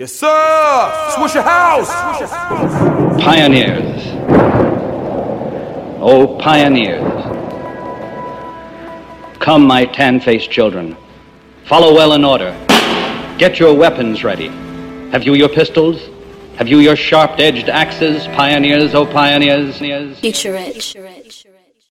Yes, sir! Swishahouse! Pioneers. Oh, pioneers. Come, my tan faced children. Follow well in order. Get your weapons ready. Have you your pistols? Have you your sharp edged axes, pioneers, oh, pioneers? Future Rich.